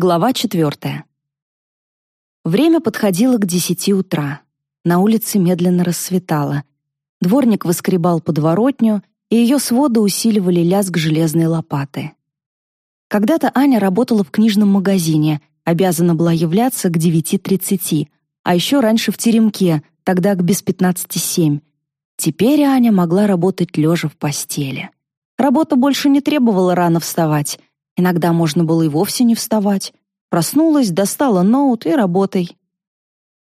Глава четвертая. Время подходило к десяти утра. На улице медленно рассветало. Дворник воскребал подворотню, и ее своды усиливали лязг железной лопаты. Когда-то Аня работала в книжном магазине, обязана была являться к 9.30, а еще раньше в теремке, тогда к без 15.07. Теперь Аня могла работать лежа в постели. Работа больше не требовала рано вставать. Иногда можно было и вовсе не вставать. Проснулась, достала ноут и работай.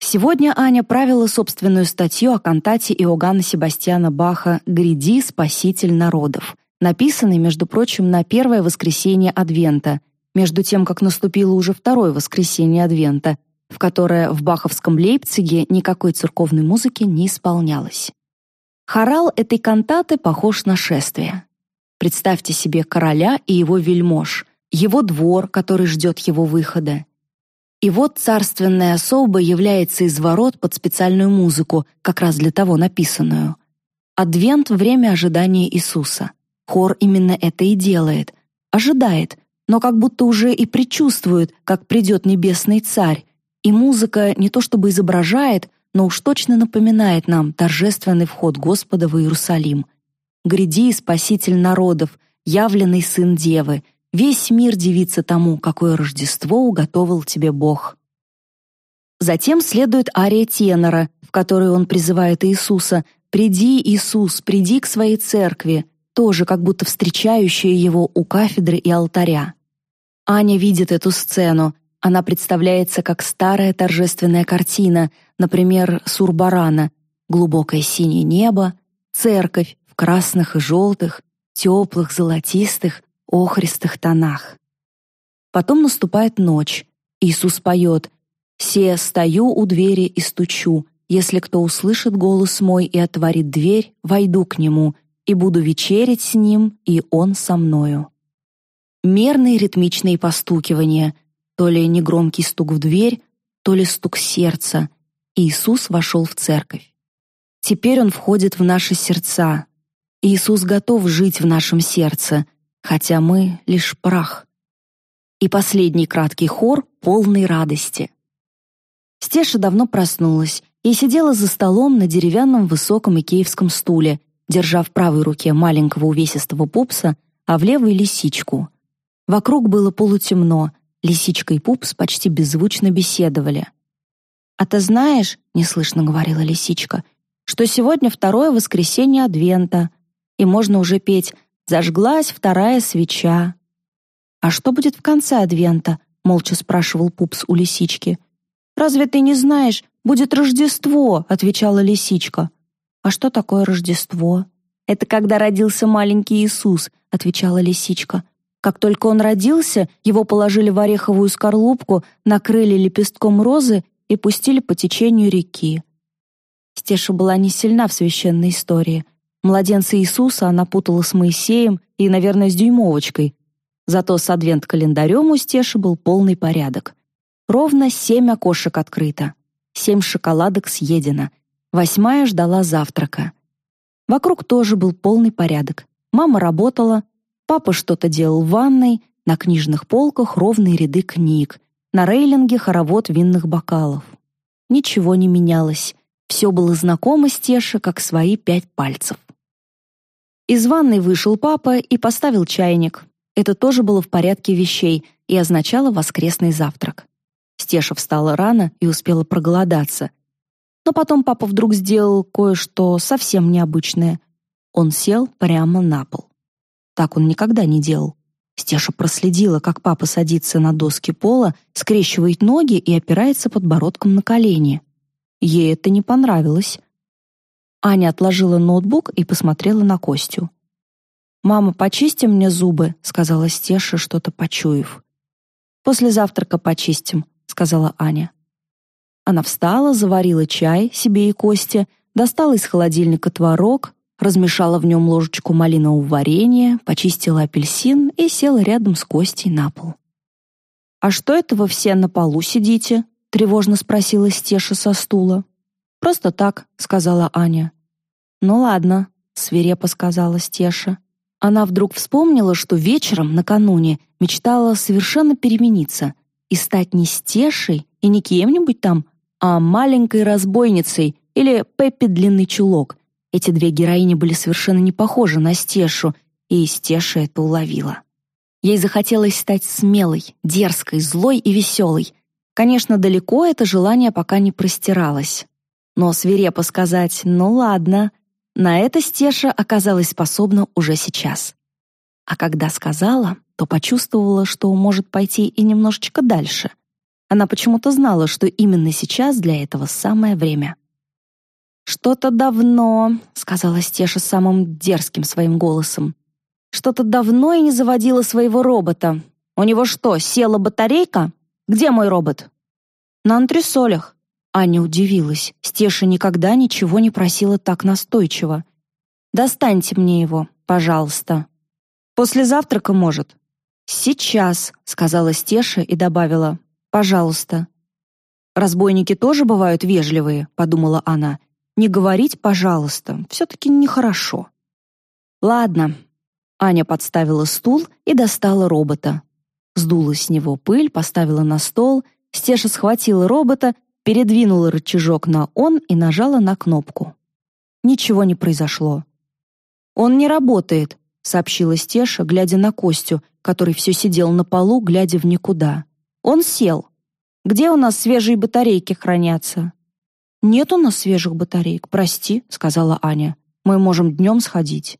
Сегодня Аня правила собственную статью о кантате Иоганна Себастьяна Баха «Гряди, спаситель народов», написанной, между прочим, на первое воскресенье Адвента, между тем, как наступило уже второе воскресенье Адвента, в которое в баховском Лейпциге никакой церковной музыки не исполнялось. Хорал этой кантаты похож на шествие. Представьте себе короля и его вельмож, его двор, который ждет его выхода. И вот царственная особа является из ворот под специальную музыку, как раз для того написанную. Адвент — время ожидания Иисуса. Хор именно это и делает. Ожидает, но как будто уже и предчувствует, как придет небесный царь. И музыка не то чтобы изображает, но уж точно напоминает нам торжественный вход Господа в Иерусалим — Гряди, спаситель народов, явленный сын Девы, весь мир дивится тому, какое Рождество уготовил тебе Бог. Затем следует ария тенора, в которой он призывает Иисуса «Приди, Иисус, приди к своей церкви», тоже как будто встречающая его у кафедры и алтаря. Аня видит эту сцену, она представляется как старая торжественная картина, например, Сурбарана, глубокое синее небо, церковь, красных и желтых, теплых, золотистых, охристых тонах. Потом наступает ночь. Иисус поет «Се стою у двери и стучу. Если кто услышит голос мой и отворит дверь, войду к нему и буду вечерить с ним, и он со мною». Мерные ритмичные постукивания, то ли негромкий стук в дверь, то ли стук сердца. Иисус вошел в церковь. Теперь он входит в наши сердца, Иисус готов жить в нашем сердце, хотя мы лишь прах. И последний краткий хор полной радости. Стеша давно проснулась и сидела за столом на деревянном высоком икеевском стуле, держа в правой руке маленького увесистого пупса, а в левой — лисичку. Вокруг было полутемно, лисичка и пупс почти беззвучно беседовали. «А ты знаешь, — неслышно говорила лисичка, — что сегодня второе воскресенье Адвента, и можно уже петь «Зажглась вторая свеча». «А что будет в конце Адвента?» — молча спрашивал Пупс у лисички. «Разве ты не знаешь? Будет Рождество!» — отвечала лисичка. «А что такое Рождество?» «Это когда родился маленький Иисус», — отвечала лисичка. Как только он родился, его положили в ореховую скорлупку, накрыли лепестком розы и пустили по течению реки. Стеша была не сильна в священной истории — Младенца Иисуса она путала с Моисеем и, наверное, с дюймовочкой. Зато с адвент-календарем у Стеши был полный порядок. Ровно семь окошек открыто, семь шоколадок съедено, восьмая ждала завтрака. Вокруг тоже был полный порядок. Мама работала, папа что-то делал в ванной, на книжных полках ровные ряды книг, на рейлинге хоровод винных бокалов. Ничего не менялось. Все было знакомо Стеше, как свои пять пальцев. Из ванной вышел папа и поставил чайник. Это тоже было в порядке вещей и означало воскресный завтрак. Стеша встала рано и успела проголодаться. Но потом папа вдруг сделал кое-что совсем необычное. Он сел прямо на пол. Так он никогда не делал. Стеша проследила, как папа садится на доски пола, скрещивает ноги и опирается подбородком на колени. Ей это не понравилось. Аня отложила ноутбук и посмотрела на Костю. «Мама, почисти мне зубы», — сказала Стеша, что-то почуяв. «После завтрака почистим», — сказала Аня. Она встала, заварила чай себе и Косте, достала из холодильника творог, размешала в нем ложечку малинового варенья, почистила апельсин и села рядом с Костей на пол. «А что это вы все на полу сидите?» — тревожно спросила Стеша со стула. «Просто так», — сказала Аня. «Ну ладно», — свирепо сказала Стеша. Она вдруг вспомнила, что вечером, накануне, мечтала совершенно перемениться. и стать не Стешей и не кем-нибудь там, а маленькой разбойницей или Пеппи Длинный Чулок. Эти две героини были совершенно не похожи на Стешу, и Стеша это уловила. Ей захотелось стать смелой, дерзкой, злой и веселой. Конечно, далеко это желание пока не простиралось. Но свирепо сказать «ну ладно», на это Стеша оказалась способна уже сейчас. А когда сказала, то почувствовала, что может пойти и немножечко дальше. Она почему-то знала, что именно сейчас для этого самое время. «Что-то давно», — сказала Стеша самым дерзким своим голосом. «Что-то давно и не заводила своего робота. У него что, села батарейка? Где мой робот?» «На антресолях». Аня удивилась. Стеша никогда ничего не просила так настойчиво. «Достаньте мне его, пожалуйста». «После завтрака, может?» «Сейчас», — сказала Стеша и добавила. «Пожалуйста». «Разбойники тоже бывают вежливые», — подумала она не говорить «пожалуйста», все-таки нехорошо. «Ладно». Аня подставила стул и достала робота. Сдула с него пыль, поставила на стол, Стеша схватила робота, передвинула рычажок на «он» и нажала на кнопку. Ничего не произошло. «Он не работает», — сообщила Стеша, глядя на Костю, который все сидел на полу, глядя в никуда. «Он сел. Где у нас свежие батарейки хранятся?» «Нет у нас свежих батареек, прости», — сказала Аня. «Мы можем днем сходить».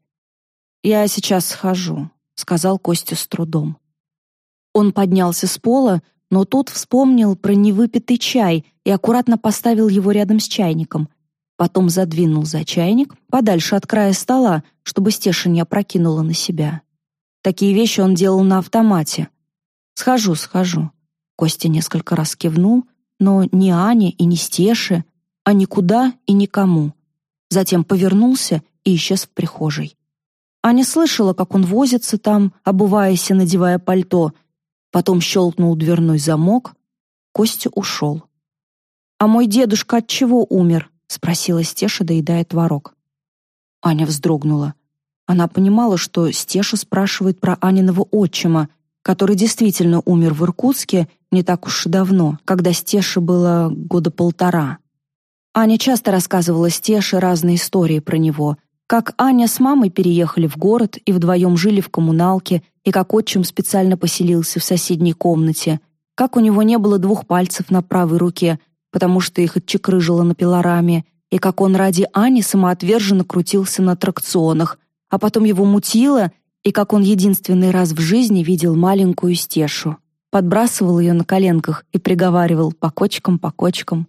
«Я сейчас схожу», — сказал Костя с трудом. Он поднялся с пола, но тут вспомнил про невыпитый чай и аккуратно поставил его рядом с чайником. Потом задвинул за чайник подальше от края стола, чтобы Стеша не опрокинула на себя. Такие вещи он делал на автомате. «Схожу, схожу». Костя несколько раз кивнул, но ни Ане и ни Стеше а никуда и никому. Затем повернулся и исчез в прихожей. Аня слышала, как он возится там, обуваясь и надевая пальто. Потом щелкнул дверной замок. Костя ушел. «А мой дедушка от чего умер?» — спросила Стеша, доедая творог. Аня вздрогнула. Она понимала, что Стеша спрашивает про Аниного отчима, который действительно умер в Иркутске не так уж и давно, когда Стеше было года полтора. Аня часто рассказывала Стеше разные истории про него, как Аня с мамой переехали в город и вдвоем жили в коммуналке, и как отчим специально поселился в соседней комнате, как у него не было двух пальцев на правой руке, потому что их отчекрыжило на пилораме, и как он ради Ани самоотверженно крутился на аттракционах, а потом его мутило, и как он единственный раз в жизни видел маленькую Стешу. Подбрасывал ее на коленках и приговаривал «по кочкам, по кочкам».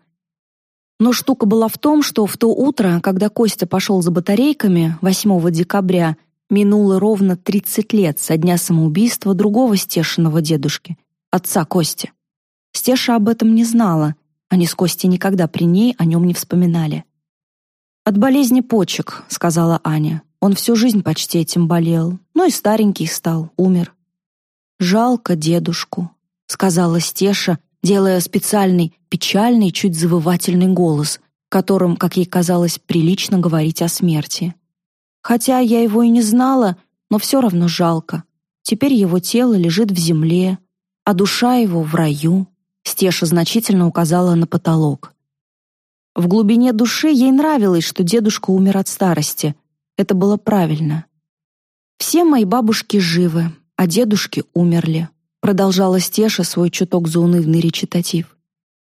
Но штука была в том, что в то утро, когда Костя пошел за батарейками 8 декабря, минуло ровно 30 лет со дня самоубийства другого Стешиного дедушки, отца Кости. Стеша об этом не знала, они с Костей никогда при ней о нем не вспоминали. «От болезни почек», — сказала Аня. «Он всю жизнь почти этим болел, но и старенький стал, умер». «Жалко дедушку», — сказала Стеша, делая специальный, печальный, чуть завывательный голос, которым, как ей казалось, прилично говорить о смерти. Хотя я его и не знала, но все равно жалко. Теперь его тело лежит в земле, а душа его в раю. Стеша значительно указала на потолок. В глубине души ей нравилось, что дедушка умер от старости. Это было правильно. Все мои бабушки живы, а дедушки умерли продолжала Стеша свой чуток заунывный речитатив.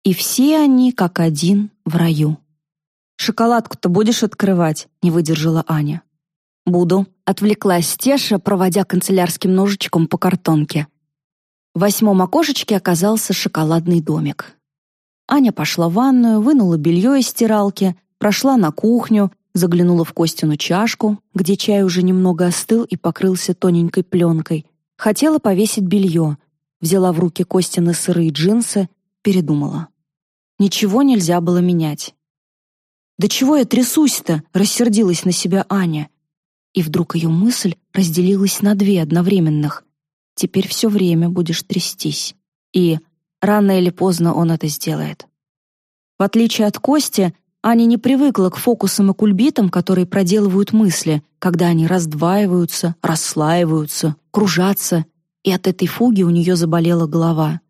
И все они, как один, в раю. «Шоколадку-то будешь открывать?» — не выдержала Аня. «Буду», — отвлеклась Стеша, проводя канцелярским ножичком по картонке. В восьмом окошечке оказался шоколадный домик. Аня пошла в ванную, вынула белье из стиралки, прошла на кухню, заглянула в Костину чашку, где чай уже немного остыл и покрылся тоненькой пленкой, Хотела повесить белье, взяла в руки Костины сырые джинсы, передумала. Ничего нельзя было менять. «Да чего я трясусь-то?» — рассердилась на себя Аня. И вдруг ее мысль разделилась на две одновременных. «Теперь все время будешь трястись». И рано или поздно он это сделает. В отличие от Кости, Аня не привыкла к фокусам и кульбитам, которые проделывают мысли, когда они раздваиваются, расслаиваются, кружатся, и от этой фуги у нее заболела голова.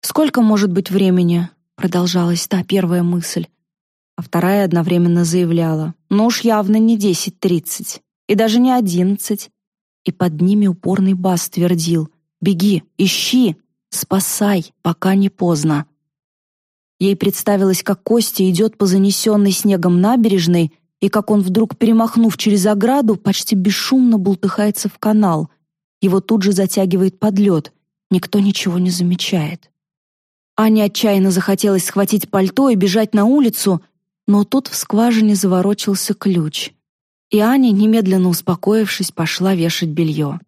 «Сколько может быть времени?» — продолжалась та первая мысль. А вторая одновременно заявляла, «Ну уж явно не десять тридцать, и даже не одиннадцать». И под ними упорный бас твердил, «Беги, ищи, спасай, пока не поздно». Ей представилось, как Костя идет по занесенной снегом набережной и как он вдруг, перемахнув через ограду, почти бесшумно бултыхается в канал. Его тут же затягивает под лед. Никто ничего не замечает. Ане отчаянно захотелось схватить пальто и бежать на улицу, но тут в скважине заворочился ключ. И Аня, немедленно успокоившись, пошла вешать белье.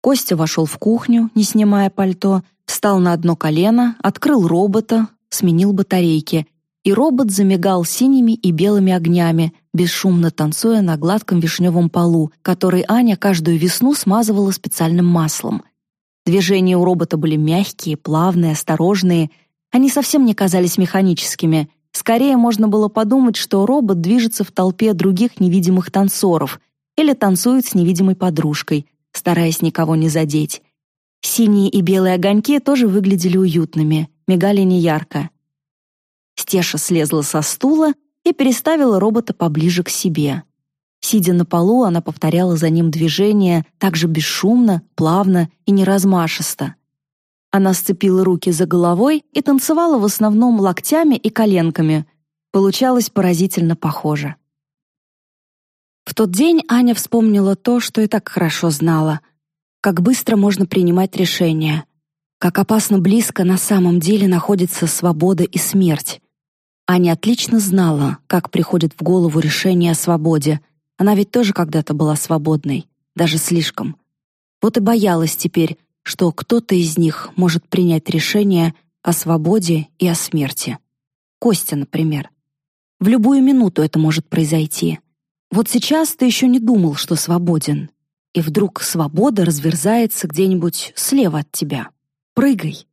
Костя вошел в кухню, не снимая пальто, встал на одно колено, открыл робота, сменил батарейки, и робот замигал синими и белыми огнями, бесшумно танцуя на гладком вишневом полу, который Аня каждую весну смазывала специальным маслом. Движения у робота были мягкие, плавные, осторожные. Они совсем не казались механическими. Скорее можно было подумать, что робот движется в толпе других невидимых танцоров или танцует с невидимой подружкой, стараясь никого не задеть. Синие и белые огоньки тоже выглядели уютными, мигали неярко. Стеша слезла со стула и переставила робота поближе к себе. Сидя на полу, она повторяла за ним движения так же бесшумно, плавно и неразмашисто. Она сцепила руки за головой и танцевала в основном локтями и коленками. Получалось поразительно похоже. В тот день Аня вспомнила то, что и так хорошо знала. Как быстро можно принимать решения. Как опасно близко на самом деле находится свобода и смерть. Аня отлично знала, как приходит в голову решение о свободе, она ведь тоже когда-то была свободной, даже слишком. Вот и боялась теперь, что кто-то из них может принять решение о свободе и о смерти. Костя, например. В любую минуту это может произойти. Вот сейчас ты еще не думал, что свободен. И вдруг свобода разверзается где-нибудь слева от тебя. Прыгай.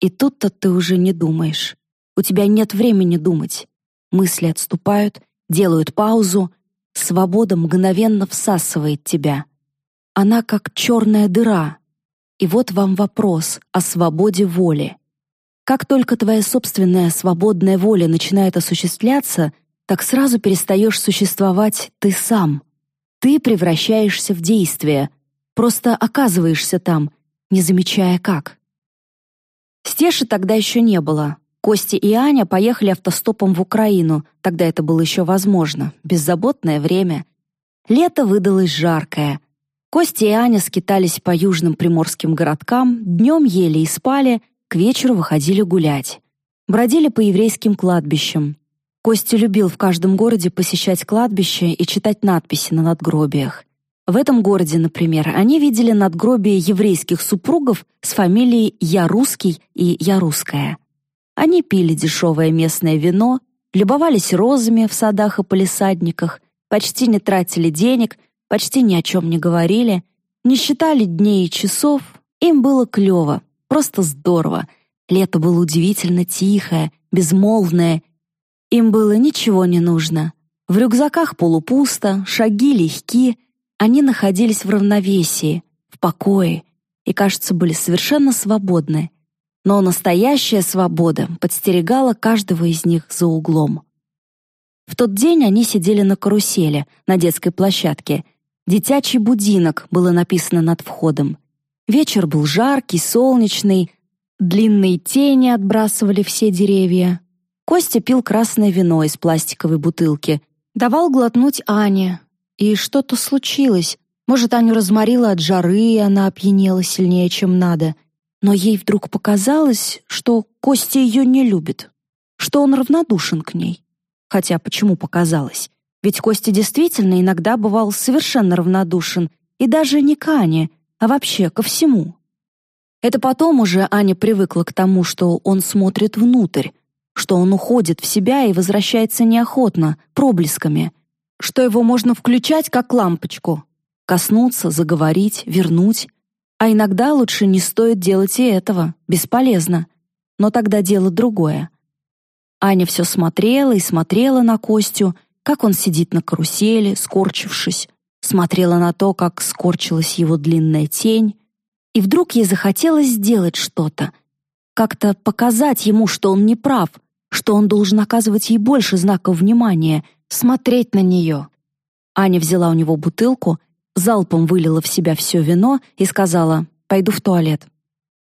И тут-то ты уже не думаешь. У тебя нет времени думать. Мысли отступают, делают паузу, Свобода мгновенно всасывает тебя. Она как черная дыра. И вот вам вопрос о свободе воли. Как только твоя собственная свободная воля начинает осуществляться, так сразу перестаешь существовать ты сам. Ты превращаешься в действие, просто оказываешься там, не замечая как. Стеши тогда еще не было, Костя и Аня поехали автостопом в Украину, тогда это было еще возможно, беззаботное время. Лето выдалось жаркое. Костя и Аня скитались по южным приморским городкам, днем ели и спали, к вечеру выходили гулять. Бродили по еврейским кладбищам. Костя любил в каждом городе посещать кладбище и читать надписи на надгробиях. В этом городе, например, они видели надгробие еврейских супругов с фамилией «Я русский» и «Я русская». Они пили дешевое местное вино, любовались розами в садах и полисадниках, почти не тратили денег, почти ни о чем не говорили, не считали дней и часов. Им было клево, просто здорово. Лето было удивительно тихое, безмолвное. Им было ничего не нужно. В рюкзаках полупусто, шаги легки. Они находились в равновесии, в покое и, кажется, были совершенно свободны. Но настоящая свобода подстерегала каждого из них за углом. В тот день они сидели на карусели на детской площадке. «Детячий будинок» было написано над входом. Вечер был жаркий, солнечный, длинные тени отбрасывали все деревья. Костя пил красное вино из пластиковой бутылки, давал глотнуть Ане. И что-то случилось. Может, Аню разморила от жары, и она опьянела сильнее, чем надо — но ей вдруг показалось, что Костя ее не любит, что он равнодушен к ней. Хотя почему показалось? Ведь Костя действительно иногда бывал совершенно равнодушен, и даже не к Ане, а вообще ко всему. Это потом уже Аня привыкла к тому, что он смотрит внутрь, что он уходит в себя и возвращается неохотно, проблесками, что его можно включать как лампочку, коснуться, заговорить, вернуть, а иногда лучше не стоит делать и этого, бесполезно. Но тогда дело другое. Аня все смотрела и смотрела на Костю, как он сидит на карусели, скорчившись, смотрела на то, как скорчилась его длинная тень, и вдруг ей захотелось сделать что-то. как-то показать ему, что он не прав, что он должен оказывать ей больше знаков внимания, смотреть на нее. Аня взяла у него бутылку, залпом вылила в себя все вино и сказала «Пойду в туалет».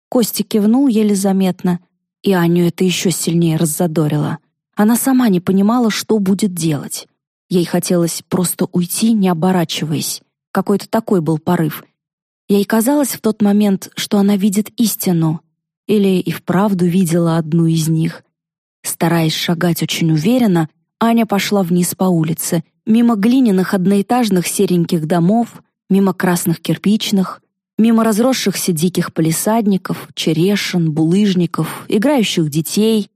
Костя кивнул еле заметно, и Аню это еще сильнее раззадорило. Она сама не понимала, что будет делать. Ей хотелось просто уйти, не оборачиваясь. Какой-то такой был порыв. Ей казалось в тот момент, что она видит истину, или и вправду видела одну из них. Стараясь шагать очень уверенно, Аня пошла вниз по улице, мимо глиняных одноэтажных сереньких домов, мимо красных кирпичных, мимо разросшихся диких палисадников, черешин, булыжников, играющих детей.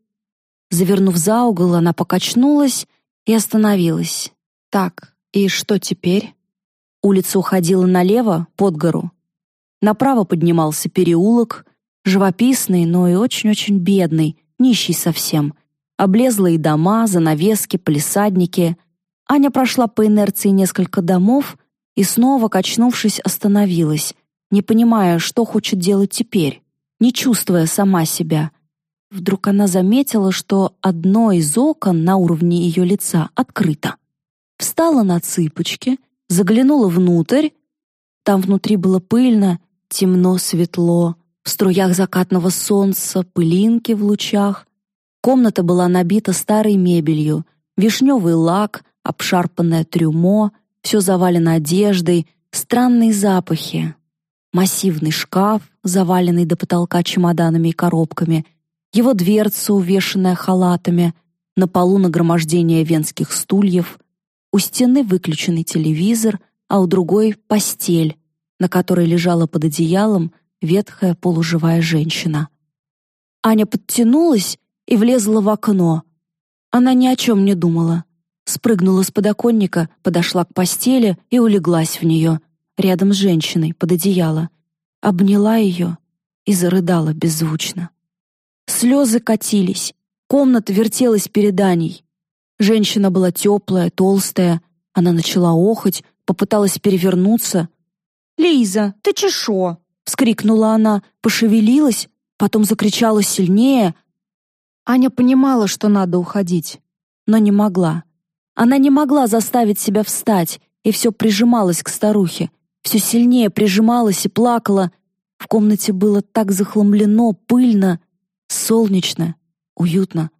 Завернув за угол, она покачнулась и остановилась. Так, и что теперь? Улица уходила налево, под гору. Направо поднимался переулок, живописный, но и очень-очень бедный, нищий совсем. Облезлые дома, занавески, палисадники. Аня прошла по инерции несколько домов и снова, качнувшись, остановилась, не понимая, что хочет делать теперь, не чувствуя сама себя. Вдруг она заметила, что одно из окон на уровне ее лица открыто. Встала на цыпочки, заглянула внутрь. Там внутри было пыльно, темно, светло, в струях закатного солнца, пылинки в лучах. Комната была набита старой мебелью, вишневый лак, обшарпанное трюмо, все завалено одеждой, странные запахи. Массивный шкаф, заваленный до потолка чемоданами и коробками, его дверца, увешанная халатами, на полу нагромождение венских стульев, у стены выключенный телевизор, а у другой — постель, на которой лежала под одеялом ветхая полуживая женщина. Аня подтянулась и влезла в окно. Она ни о чем не думала. Спрыгнула с подоконника, подошла к постели и улеглась в нее, рядом с женщиной, под одеяло. Обняла ее и зарыдала беззвучно. Слезы катились, комната вертелась перед Аней. Женщина была теплая, толстая, она начала охать, попыталась перевернуться. «Лиза, ты чешо?» — вскрикнула она, пошевелилась, потом закричала сильнее. Аня понимала, что надо уходить, но не могла. Она не могла заставить себя встать, и все прижималась к старухе, все сильнее прижималась и плакала. В комнате было так захламлено, пыльно, солнечно, уютно.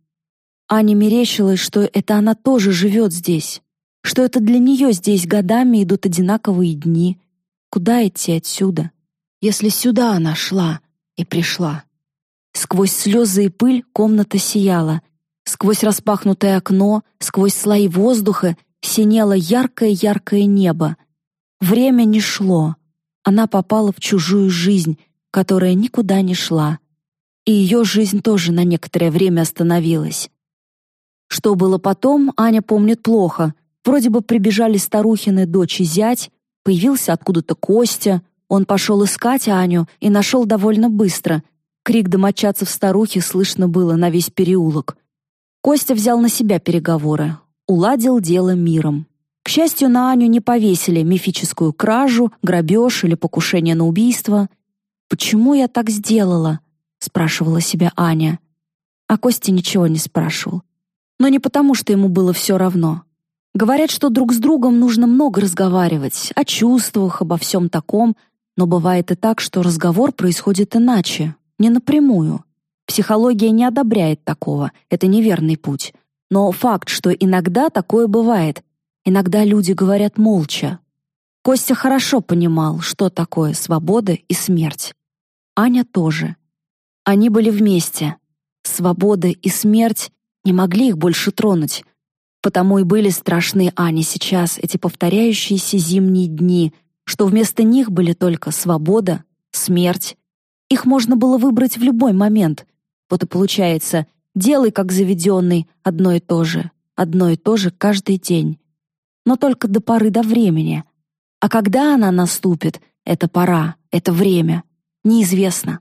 Ане мерещилось, что это она тоже живет здесь, что это для нее здесь годами идут одинаковые дни. Куда идти отсюда, если сюда она шла и пришла? Сквозь слезы и пыль комната сияла. Сквозь распахнутое окно, сквозь слои воздуха синело яркое-яркое небо. Время не шло. Она попала в чужую жизнь, которая никуда не шла. И ее жизнь тоже на некоторое время остановилась. Что было потом, Аня помнит плохо. Вроде бы прибежали старухины дочь и зять, появился откуда-то Костя. Он пошел искать Аню и нашел довольно быстро — Крик домочадцев старухи слышно было на весь переулок. Костя взял на себя переговоры, уладил дело миром. К счастью, на Аню не повесили мифическую кражу, грабеж или покушение на убийство. «Почему я так сделала?» — спрашивала себя Аня. А Костя ничего не спрашивал. Но не потому, что ему было все равно. Говорят, что друг с другом нужно много разговаривать, о чувствах, обо всем таком, но бывает и так, что разговор происходит иначе, не напрямую. Психология не одобряет такого, это неверный путь. Но факт, что иногда такое бывает. Иногда люди говорят молча. Костя хорошо понимал, что такое свобода и смерть. Аня тоже. Они были вместе. Свобода и смерть не могли их больше тронуть. Потому и были страшны Ане сейчас эти повторяющиеся зимние дни, что вместо них были только свобода, смерть их можно было выбрать в любой момент. Вот и получается, делай как заведенный, одно и то же, одно и то же каждый день. Но только до поры до времени. А когда она наступит, это пора, это время, неизвестно.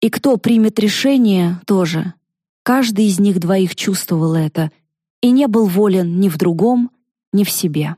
И кто примет решение, тоже. Каждый из них двоих чувствовал это и не был волен ни в другом, ни в себе.